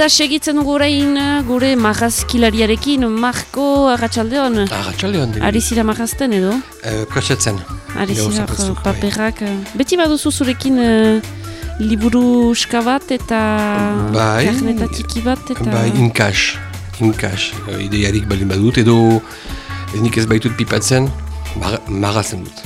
Eta segitzen dugu orain uh, gure marrazkilariarekin, Marko Arratxaldeon. Arratxaldeon. Ari zira marrazten edo? Uh, Presetzen. Ari zira paperak. uh, Beti baduzu zurekin uh, liburu bat eta Bai. karneta bat eta... Bai, inkas. Inkas. Idearik balin badut edo ez nik ez baitut pipatzen, mar marrazen dut.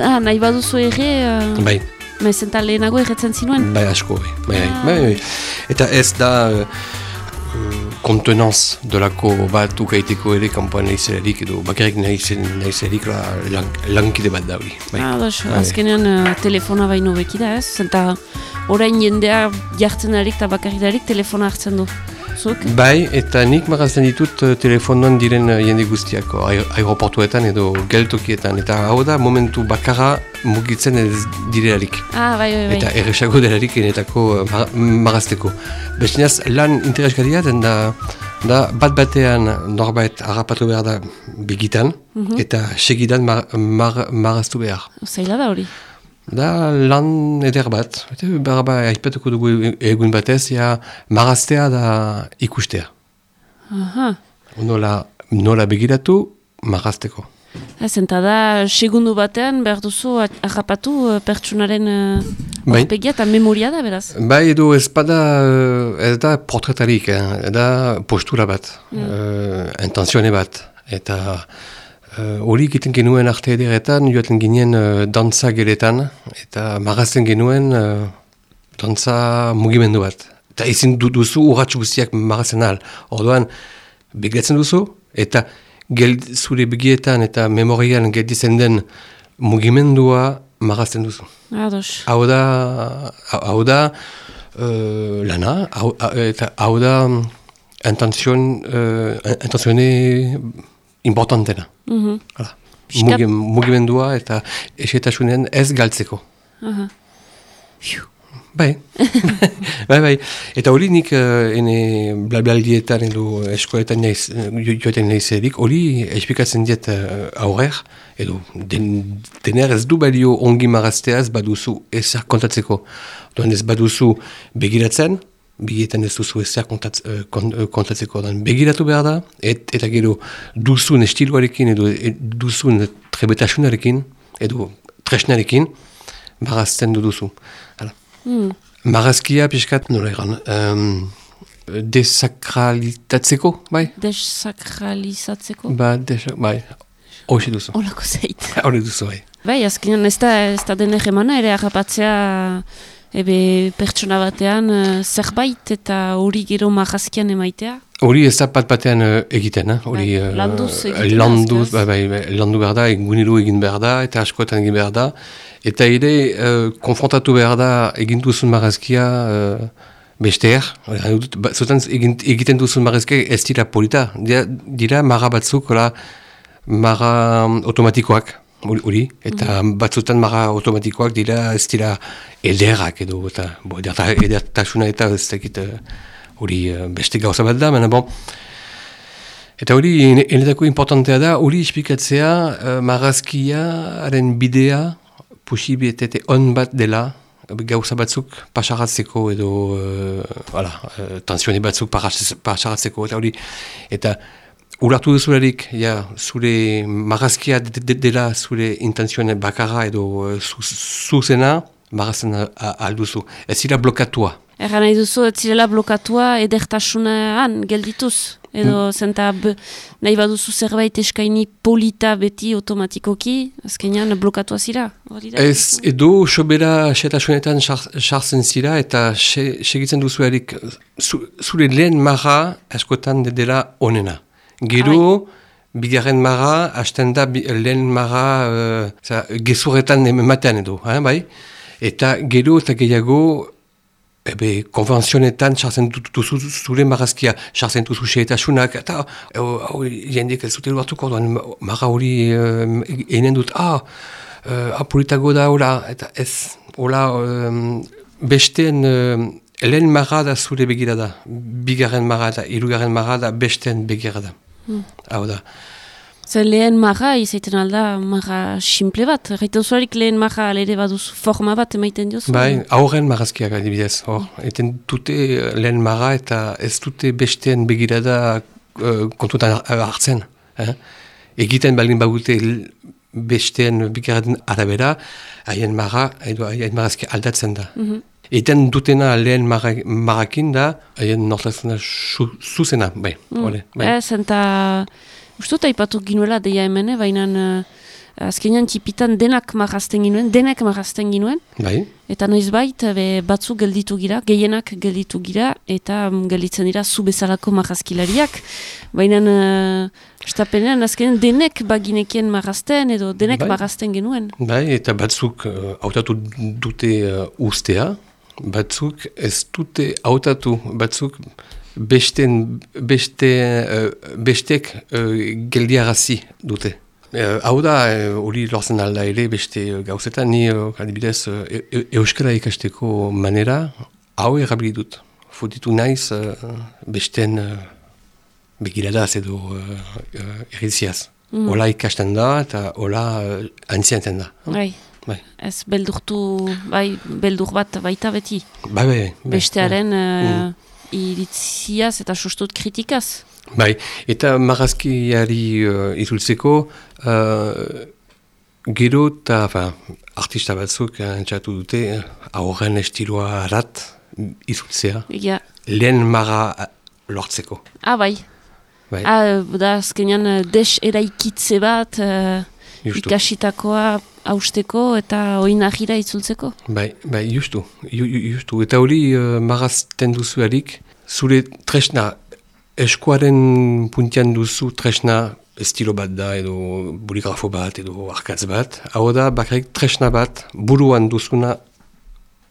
Ah, nahi baduzu ere, uh, Bai, maizenta lehenago erretzen zinuen? bai asko, bai. Bai, Ah. bai, bai. Eta ez da uh, uh, kontenanz dolako bat ukaiteko ere kanpoan nahizelarik edo bakarrik nahizelarik la, lan, lankide bat da hori. Bai. Ah, dos, azkenean uh, telefona baino beki da ez? Zenta orain jendea jartzen darik eta bakarrik telefona hartzen du. Zuk? Bai, eta nik marazten ditut uh, telefonoan diren uh, jende guztiak, aer- aeroportuetan edo geltokietan, eta hau da momentu bakarra mugitzen ez direlarik. Ah, bai, bai, bai. Eta erresago delarik enetako mar marazteko. Bestinaz, lan interesgaria den da, da bat batean norbait harrapatu behar da begitan, eta segidan mar, mar, maraztu behar. Zaila da hori. Da lan eder bat, eta behar ba, aipatuko dugu egun batez, ja, maraztea da ikustea. Aha. Nola, nola begiratu, marazteko. Ez, enta da, segundu batean behar duzu harrapatu uh, pertsunaren uh, Bai. aurpegia eta memoria da, beraz. Bai edo ez bada, eh, ez da portretarik, eh, da postura bat, mm. intenzione bat, eta eh, hori egiten genuen arte ederetan, joaten ginen uh, dantza geletan, eta marazten genuen uh, dantza mugimendu bat. Eta ezin du duzu urratx guztiak marazten ahal. Orduan, begiratzen duzu, eta geld, zure begietan eta memorian gelditzen den mugimendua marazten duzu. Ados. Hau da, hau da uh, lana, hau, eta hau da intenzion, uh, intenzione importantena. Mhm. Hala. Pixkat- Mugi, mugimendua eta esetasunen ez galtzeko. Aha. Fiu. Bai. bai, bai. Eta hori nik uh, ene blablaldietan edo eskoletan naiz, jo- joaten naizerik, hori esplikatzen diet uh, aurrer, edo den, dener ez du balio ongi marazteaz baduzu ezer kontatzeko. Doan ez baduzu begiratzen, bigietan ez duzu ezer kontatz, uh, kon, uh, kontatzeko. Doan begiratu behar da, et, eta gero duzun estiloarekin edo e, duzun trebetasunarekin, edo tresnarekin, marazten du duzu. Hala. Hmm. Marazkia pixkat, nola egan, um, desakralitatzeko, bai? Desakralizatzeko. Ba, desa, bai, hoxe duzu. Olako zeit. Hori duzu, bai. Bai, azkenean ez da, ez da denek emana ere harrapatzea ebe pertsona batean eh, zerbait eta hori gero marrazkian emaitea. Hori ez da bat batean eh, egiten, eh? hori... Bai, eh, landuz da, landuz, bai, bai, bai, landu behar da, eguniru egin behar da, eta askoetan egin behar da. Eta ere, eh, konfrontatu behar da egin duzun marazkia uh, besteer. Ba, Zutan egiten duzun marazkia ez dira polita. Dira, dira marra batzuk, hola, marra automatikoak. Hori, eta batzutan marra automatikoak dira ez dira ederrak edo, eta bo, ederta- edertasuna eta ez dakit eh, hori eh, beste gauza bat da, baina bon, Eta hori, ene- enetako importantea da, hori espikatzea uh, marazkiaren bidea posibilitate on bat dela, gauza batzuk pasaratzeko edo, uh, voilà, uh, tensione batzuk pasaratzeko, eta hori, eta urartu duzularik, ja, zure marazkia de- de- dela zure intenzione bakarra edo zu- zuzena, a- alduzu. Ez dira blokatua. Erra nahi duzu, ez zirela blokatua edertasunan geldituz. Edo zenta b- nahi baduzu zerbait eskaini polita beti automatikoki, azkenean blokatua zira. Ez, edo sobera setasunetan sartzen zira eta se- segitzen duzuerik zu, zure lehen marra askotan de- dela onena. Gero, bigarren marra, hasten da bi- lehen marra uh, za, gezurretan ematean edo, eh, bai? Eta gero eta gehiago Ebe, konvenzionetan sartzen dut- duzu zure marazkia, sartzen duzu xeetasunak, eta hau hau jendek ez dute hartuko duan, marra hori um, einen dut, ah, uh, apolitago da, hola, eta ez, hola, um, besteen um, lehen marra da zure begira da, bigarren marra da, irugarren marra da, besteen begira da. Hau da. Zer lehen marra, izaiten alda marra simple bat. Gaiten zuarik lehen marra alere baduz forma bat emaiten diozu. Bai, aurren marrazkiak adibidez, hor. Eten dute eh, lehen marra eta ez dute besteen begirada uh, kontutan har- hartzen. Eh? Egiten baldin bagute besteen begiraden arabera, haien marra, edo haien marrazki aldatzen da. Eten dutena lehen marra- marrakin da, haien nortazena su- zuzena, bai, ole, bai. Ez, eta uste dut aipatu ginuela deia hemen, baina uh, azkenean tipitan denak marrazten ginuen, denek marrazten ginuen, Bai, eta noiz bait, be, batzuk gelditu gira, gehienak gelditu gira, eta mm, gelditzen dira zu bezalako marrazkilariak, baina uh, estapenean azkenean denek baginekien marrazten, edo denek Bai. marrazten genuen. bai, eta batzuk uh, hautatu dute uh, ustea, batzuk ez dute hautatu, batzuk besten, beste, uh, bestek uh, geldiarazi dute. Uh, hau da, uh, hori lortzen alda ere beste uh, gauzetan, ni uh, adibidez uh, e euskara ikasteko manera, hau erabili dut. Futitu naiz uh, besten uh, begiradaz edo uh, uh, erriziaz. Ola ikasten da eta ola uh, antzienten da. Bai, Bai, ez beldurtu, bai, beldur bat baita beti. bai, bai. bai. Bestearen uh, iritziaz eta sustut kritikaz. Bai, eta marrazkiari uh, itzultzeko, uh, gero eta fa, artista batzuk entzatu dute uh, aurren estiloa arat itzultzea, Ja. lehen marra lortzeko. Ah, bai. Bai, Ah, da azkenean eh, des eraikitze bat uh, justu. ikasitakoa hausteko eta oinahira itzultzeko. Bai, bai, justu, ju, ju- justu. Eta hori uh, marrazten duzuarik, zure tresna, eskuaren puntian duzu tresna estilo bat da, edo boligrafo bat, edo arkatz bat. Hau da, bakarrik tresna bat, buruan duzuna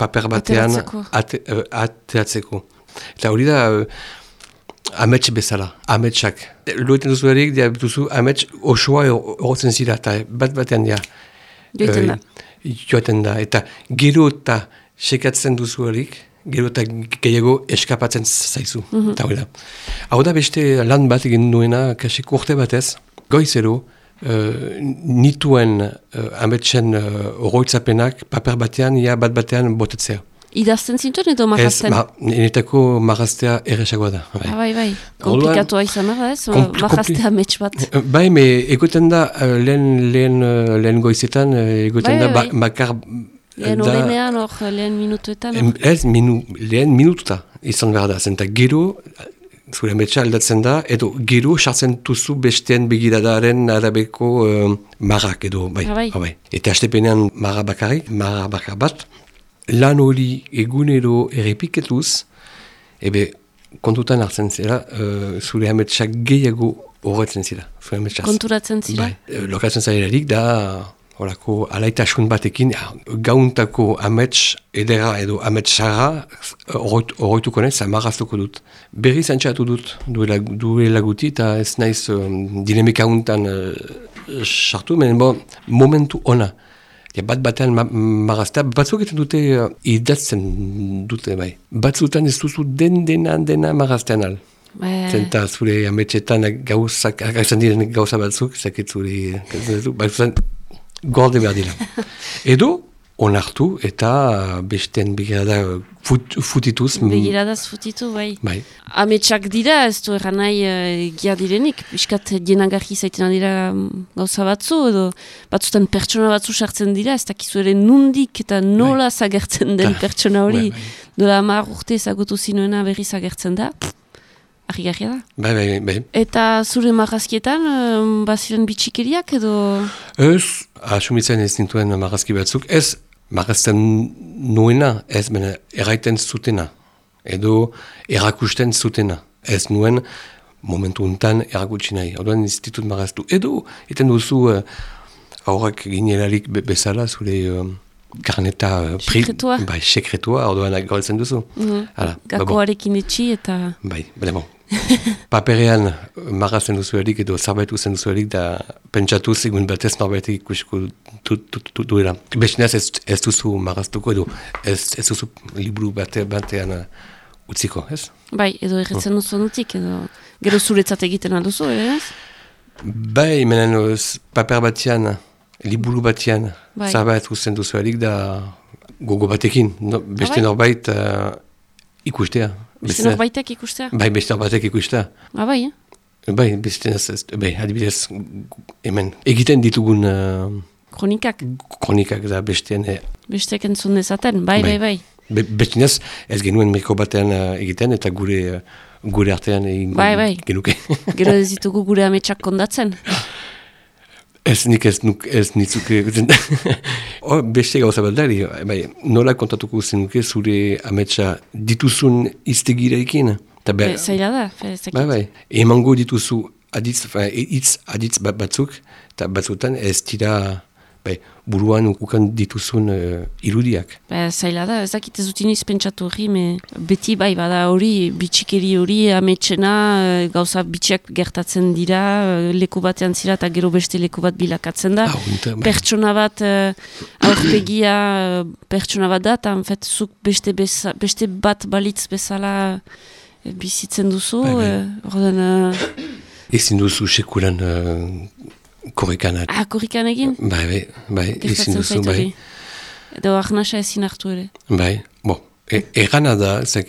paper batean Ateratzeko. ate, uh, ateatzeko. Eta hori da, uh, amets bezala, ametsak. Loiten duzuarik, dia duzu amets osoa horotzen zira, eta bat batean dia. Joiten da. Eh, joaten da. Eta gero eta sekatzen duzu horik, gero eta gehiago eskapatzen zaizu. Mhm. Eta hori da. Hau da beste lan bat egin duena, kasik urte batez, goizero, uh, nituen uh, ametsen uh, paper batean, ia bat batean botetzea. Idazten zintuen edo Ez, marrazten? ma, nenetako marraztea erresagoa da. Bai. Ah, bai, bai. Komplikatua izan da, ez? Kompl- Marraztea amets bat. Eh, Bai, me egoten da eh, lehen, lehen, eh, lehen goizetan, egoten Bai, da bai, ba- bakar... Lehen da- horrenean, hor, lehen minutuetan. Em, Ez, minu, lehen minututa izan behar da, zenta gero, zure metxa aldatzen da, edo gero sartzen duzu besteen begiradaren arabeko uh, marrak edo, bai, Ah, bai. ah, bai. Eta astepenean marra bakarrik, marra bakar bat, lan hori egunero errepiketuz, ebe kontutan hartzen zira, uh, zure ametsak gehiago horretzen zira, zure ametsak. Konturatzen zira? Bai, eh, lokatzen zailarik da, horako alaitasun batekin, ja, gauntako amets edera edo amets sarra horretuko naiz, amarraztuko dut. Berriz antxatu dut duela, duela guti eta ez naiz um, dinamika untan uh, sartu, men bo, momentu ona. Ja, bat batean ma marraztea, batzuk egiten dute uh, idatzen dute bai. Batzutan ez duzu den dena dena marraztean al. Bai. Zenta zure ametxetan gauzak, agertzen diren gauza batzuk, zakit zure, batzutan gorde behar dira. Edo, onartu eta besten begirada fut, futituz. Begiradaz futitu, bai. Bai, Ametsak dira, ez du erran nahi uh, gia direnik, biskat jenagarri zaiten dira mm, gauza batzu, edo batzutan pertsona batzu sartzen dira, ez dakizu ere nundik eta nola zagertzen den Ah, pertsona hori, bai, bai. dola amar urte ezagutu zinuena berri zagertzen da, argi da. bai, bai, bai. Eta zure marrazkietan, um, baziren bitxikeriak edo... Ez, asumitzen ez nintuen marrazki batzuk, ez marrazten nuena, ez bena erraiten zutena, edo erakusten zutena. Ez nuen momentu untan erakutsi nahi, orduan ez ditut marraztu. Edo, eten duzu uh, aurrak ginelarik be bezala zure uh, karneta uh, pri- Sekretua. Bai, sekretua, orduan galtzen duzu. Ba bon. Gakoarekin etxi eta... Bai, bale bon. Paperean marrazen duzuelik edo zerbait uzen duzuelik da pentsatu zigun batez norbaitek ikusiko du- du- du- duela. Bestinaz ez, ez duzu marraztuko edo ez, ez duzu liburu bate, batean uh, utziko, ez? Bai, edo erretzen duzu nutik, edo gero zuretzat egiten alduzu, ez? Bai, menen uh, paper batian, liburu batian, Bai. zerbait usten duzuelik da gogo batekin. No, beste bai? norbait uh, ikustea. Beste norbaitek ikustea? Bai, beste norbatek ikustea. Ah, bai, eh? Bai, beste ez, bai, adibidez, hemen, egiten ditugun uh, Kronikak, kronikak da bestean, eh, bestek entzun dezaten, bai, bai, bai. Be, bestinez, ez genuen mikro batean uh, egiten eta gure uh, gure artean egin Bai, bai. genuke. Gero ez ditugu gure ametsak kondatzen. ez nik ez, nuk, ez nitzuke. oh, beste gauza bat dari, bai, nola kontatuko zenuke zure ametsa dituzun iztegirekin. Ta Be, zaila da, dakit. bai, bai. Emango dituzu aditz, fa, hitz aditz bat batzuk, eta batzutan ez dira bai, buruan ukan dituzun uh, irudiak. Ba, zaila da, ez dakit ez dut iniz pentsatu hori, me beti bai bada hori, bitxikeri hori, ametsena, eh, gauza bitxiak gertatzen dira, eh, leku batean zira eta gero beste leku bat bilakatzen da. Ah, bai. Pertsona bat, uh, aurpegia pertsona bat da, eta zuk beste, beza, beste bat balitz bezala bizitzen duzu, Bai, bai. ordan, uh, Ezin duzu sekulan uh, korrikanak. ah, korrikan egin? Bai, bai, bai, ezin Gertatzen duzu, bai. Edo arnasa ezin hartu ere. Bai, bo, e, egana da, ezin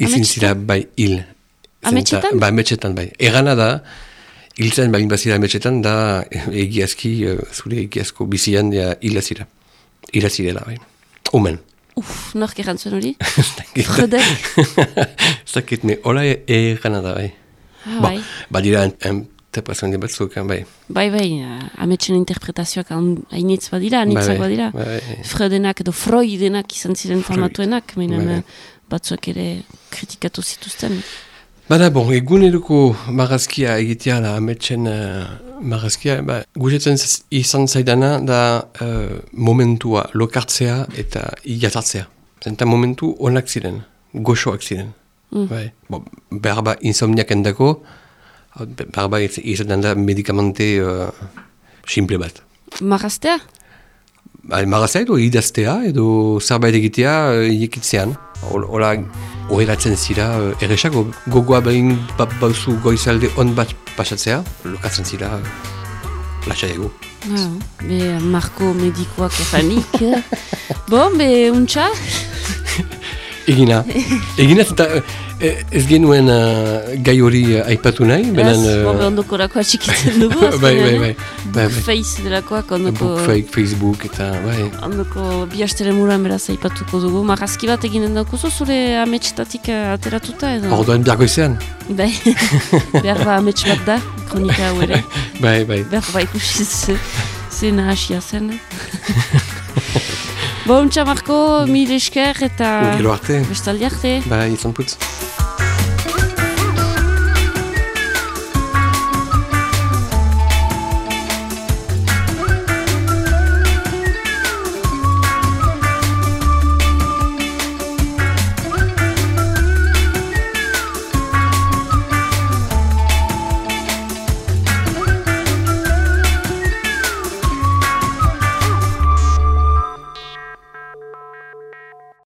Ametsetan? zira bai hil. Ametsetan? Bai, ametsetan, bai. Egana da, hiltzen balin bazira ametsetan, da egiazki, eh, zure egiazko bizian ja hila zira. Hila zirela, bai. Omen. Uf, nork erantzuen hori? Zakit, Fredek? zakit, me hola e- egana da, bai. Ah, Ba, bai. badira, interpretazio batzuk, bai. Bai, bai, uh, ametsen interpretazioak hain- hainitz badira, anitzak bai, badira. bai, bai. Freudenak edo Freudenak izan ziren famatuenak, meinen Bai, bai. batzuak ere kritikatu zituzten. Bada, bon, eguneroko marazkia egitea da, ametsen uh, marazkia, ba, guretzen z- izan zaidana da uh, momentua lokartzea eta jatartzea. Zenta momentu onak ziren, goxoak ziren. Mm. Bai. Bon, behar ba insomniak endako, hau, be- behar ba iz- izaten da medikamente uh, simple bat. Maraztea? Ba, maraztea edo idaztea edo zerbait egitea uh, iekitzean. Hol- Hola, horrelatzen zira, uh, errexako gogoa behin ba, bauzu goizalde on bat pasatzea, lokatzen zira, uh, lasaiago. Ah, be, marko medikoak eranik. bon, be, untxa? Egina, egina eta ez genuen uh, gai hori uh, aipatu nahi, benen... Ez, uh, bon, be, ondokorakoa txikitzen dugu. bai, bai, azkenean, bai, eh? bai, bai. Face delakoak ondoko... Book fake, Facebook eta bai. Ondoko bi astere muran beraz aipatuko dugu. Marazki bat eginen daukuzu zure ametsetatik eh, ateratuta edo? Orduan biargo izan. Bai, behar ba amets bat da, kronika hau ere. Bai, bai. Behar ba ikusi ze, ze nahasia zen. Bo, untxa Marko, mil esker eta Gero arte, bestaldi arte. bai, izan putz.